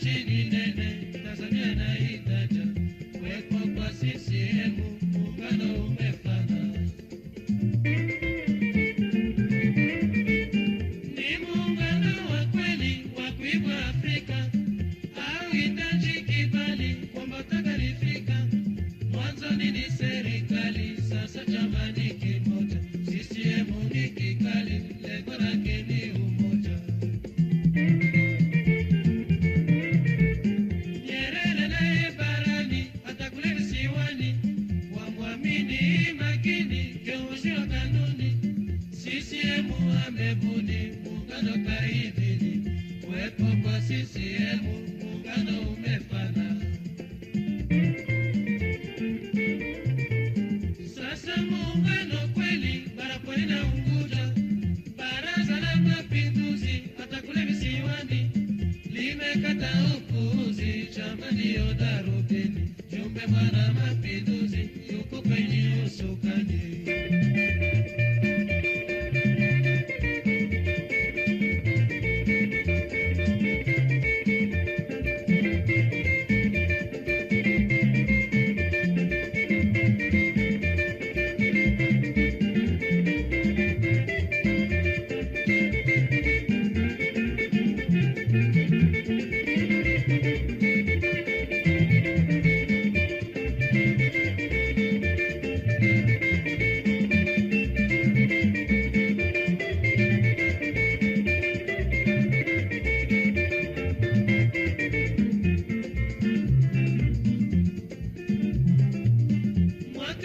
Chini. CCM amebuni muungano kaidhini kuwepo kwa CCM muungano umefana. Sasa muungano kweli barapona Unguja, Baraza la Mapinduzi hata kule visiwani limekata upuuzi, chama ndiyo darubini, jumbe mwana mapinduzi yuko kwenye usukani.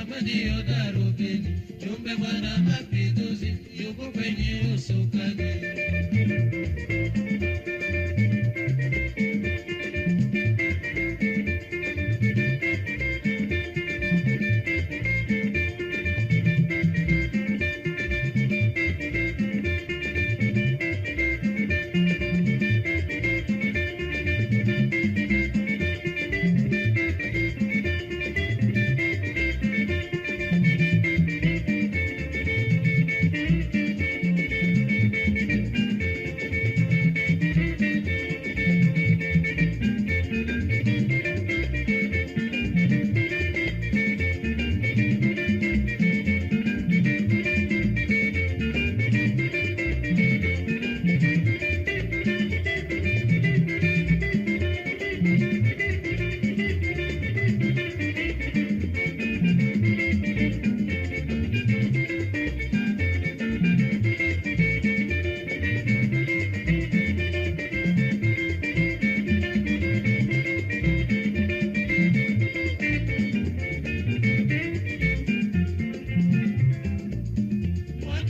amani yoda rubini jumbe mwana mapinduzi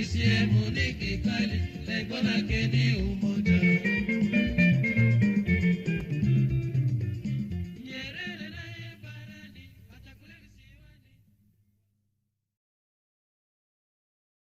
isi ebu dịka ikpeli na-egbo na nke n'ihu